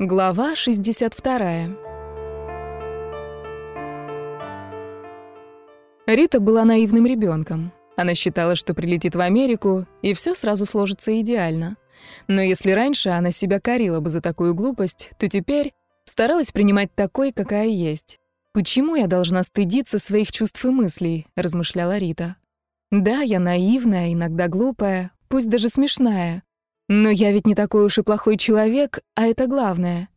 Глава 62. Рита была наивным ребенком. Она считала, что прилетит в Америку, и все сразу сложится идеально. Но если раньше она себя корила бы за такую глупость, то теперь старалась принимать такой, какая есть. «Почему я должна стыдиться своих чувств и мыслей?» — размышляла Рита. «Да, я наивная, иногда глупая, пусть даже смешная. Но я ведь не такой уж и плохой человек, а это главное.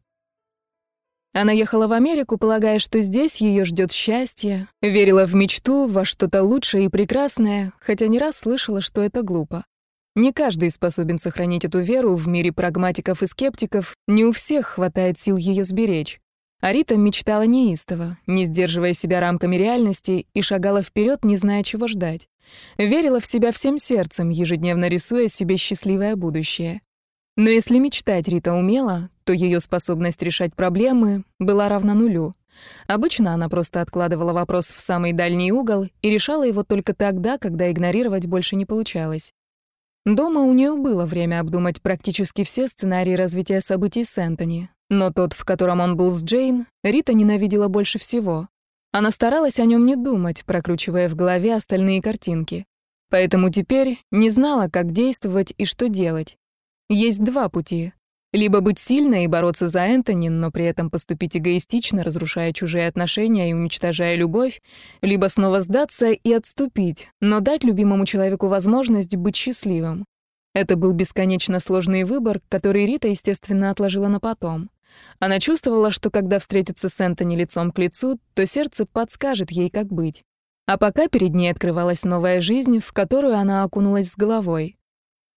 Она ехала в Америку, полагая, что здесь ее ждет счастье, верила в мечту, во что-то лучшее и прекрасное, хотя не раз слышала, что это глупо. Не каждый способен сохранить эту веру в мире прагматиков и скептиков, не у всех хватает сил ее сберечь. А Рита мечтала неистово, не сдерживая себя рамками реальности, и шагала вперед, не зная, чего ждать. Верила в себя всем сердцем, ежедневно рисуя себе счастливое будущее. Но если мечтать Рита умела, то ее способность решать проблемы была равна нулю. Обычно она просто откладывала вопрос в самый дальний угол и решала его только тогда, когда игнорировать больше не получалось. Дома у нее было время обдумать практически все сценарии развития событий с Энтони, но тот, в котором он был с Джейн, Рита ненавидела больше всего. Она старалась о нем не думать, прокручивая в голове остальные картинки. Поэтому теперь не знала, как действовать и что делать. Есть два пути. Либо быть сильной и бороться за Энтони, но при этом поступить эгоистично, разрушая чужие отношения и уничтожая любовь, либо снова сдаться и отступить, но дать любимому человеку возможность быть счастливым. Это был бесконечно сложный выбор, который Рита, естественно, отложила на потом. Она чувствовала, что когда встретится с Энтони лицом к лицу, то сердце подскажет ей, как быть. А пока перед ней открывалась новая жизнь, в которую она окунулась с головой.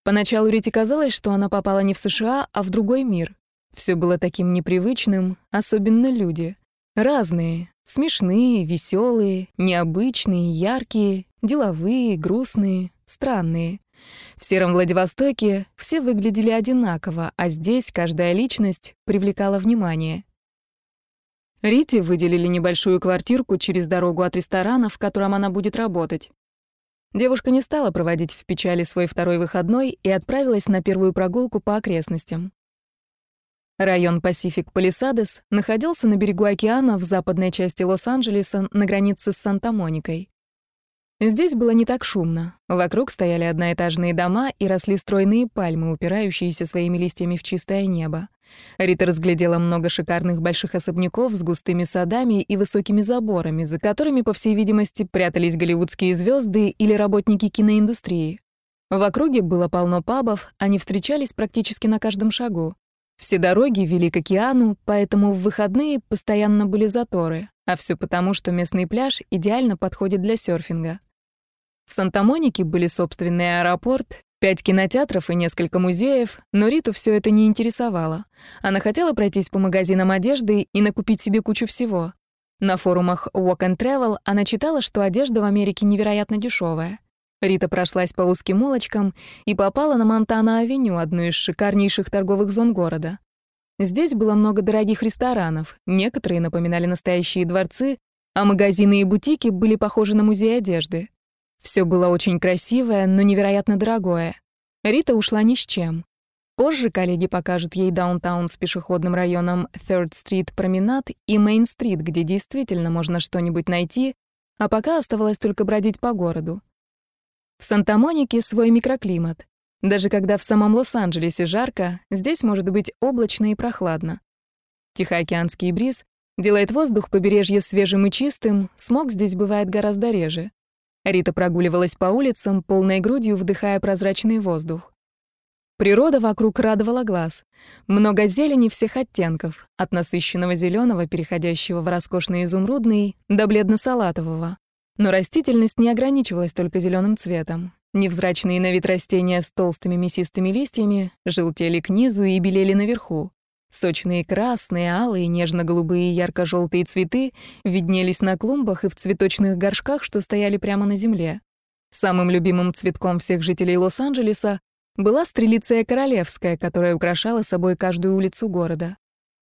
Поначалу Рите казалось, что она попала не в США, а в другой мир. Все было таким непривычным, особенно люди. Разные, смешные, веселые, необычные, яркие, деловые, грустные, странные. В Сером Владивостоке все выглядели одинаково, а здесь каждая личность привлекала внимание. Рите выделили небольшую квартирку через дорогу от ресторана, в котором она будет работать. Девушка не стала проводить в печали свой второй выходной и отправилась на первую прогулку по окрестностям. Район Пасифик Палисадес находился на берегу океана в западной части Лос-Анджелеса на границе с Санта-Моникой. Здесь было не так шумно. Вокруг стояли одноэтажные дома и росли стройные пальмы, упирающиеся своими листьями в чистое небо. Рита разглядела много шикарных больших особняков с густыми садами и высокими заборами, за которыми, по всей видимости, прятались голливудские звезды или работники киноиндустрии. В округе было полно пабов, они встречались практически на каждом шагу. Все дороги вели к океану, поэтому в выходные постоянно были заторы, а все потому, что местный пляж идеально подходит для серфинга. В Санта-Монике были собственный аэропорт, пять кинотеатров и несколько музеев, но Риту все это не интересовало. Она хотела пройтись по магазинам одежды и накупить себе кучу всего. На форумах Walk and Travel она читала, что одежда в Америке невероятно дешевая. Рита прошлась по узким улочкам и попала на Монтана-авеню, одну из шикарнейших торговых зон города. Здесь было много дорогих ресторанов, некоторые напоминали настоящие дворцы, а магазины и бутики были похожи на музей одежды. Все было очень красивое, но невероятно дорогое. Рита ушла ни с чем. Позже коллеги покажут ей даунтаун с пешеходным районом Third Street Променад и Main Street, где действительно можно что-нибудь найти, а пока оставалось только бродить по городу. В Санта-Монике свой микроклимат. Даже когда в самом Лос-Анджелесе жарко, здесь может быть облачно и прохладно. Тихоокеанский бриз делает воздух побережья свежим и чистым, смог здесь бывает гораздо реже. Рита прогуливалась по улицам, полной грудью вдыхая прозрачный воздух. Природа вокруг радовала глаз. Много зелени всех оттенков, от насыщенного зеленого, переходящего в роскошный изумрудный, до бледно-салатового. Но растительность не ограничивалась только зеленым цветом. Невзрачные на вид растения с толстыми мясистыми листьями желтели к низу и белели наверху. Сочные красные, алые, нежно-голубые и ярко-желтые цветы виднелись на клумбах и в цветочных горшках, что стояли прямо на земле. Самым любимым цветком всех жителей Лос-Анджелеса была стрелиция королевская, которая украшала собой каждую улицу города.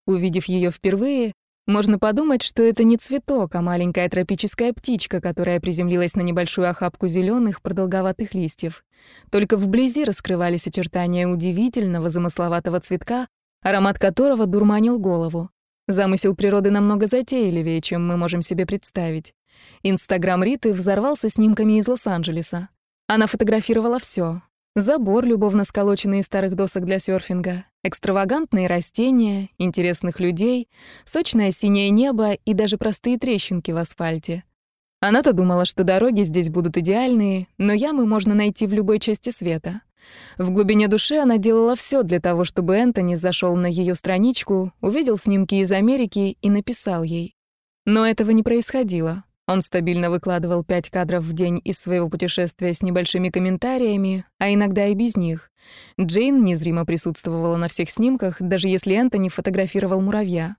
Увидев ее впервые, можно подумать, что это не цветок, а маленькая тропическая птичка, которая приземлилась на небольшую охапку зеленых продолговатых листьев. Только вблизи раскрывались очертания удивительного замысловатого цветка, аромат которого дурманил голову. Замысел природы намного затейливее, чем мы можем себе представить. Инстаграм Риты взорвался снимками из Лос-Анджелеса. Она фотографировала все: Забор, любовно сколоченный из старых досок для серфинга, экстравагантные растения, интересных людей, сочное синее небо и даже простые трещинки в асфальте. Она-то думала, что дороги здесь будут идеальные, но ямы можно найти в любой части света. В глубине души она делала все для того, чтобы Энтони зашел на ее страничку, увидел снимки из Америки и написал ей. Но этого не происходило. Он стабильно выкладывал пять кадров в день из своего путешествия с небольшими комментариями, а иногда и без них. Джейн незримо присутствовала на всех снимках, даже если Энтони фотографировал муравья.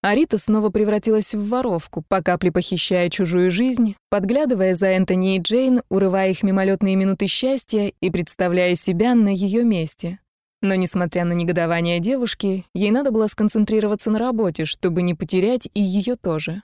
Арита снова превратилась в воровку, по капле похищая чужую жизнь, подглядывая за Энтони и Джейн, урывая их мимолетные минуты счастья и представляя себя на ее месте. Но, несмотря на негодование девушки, ей надо было сконцентрироваться на работе, чтобы не потерять и ее тоже.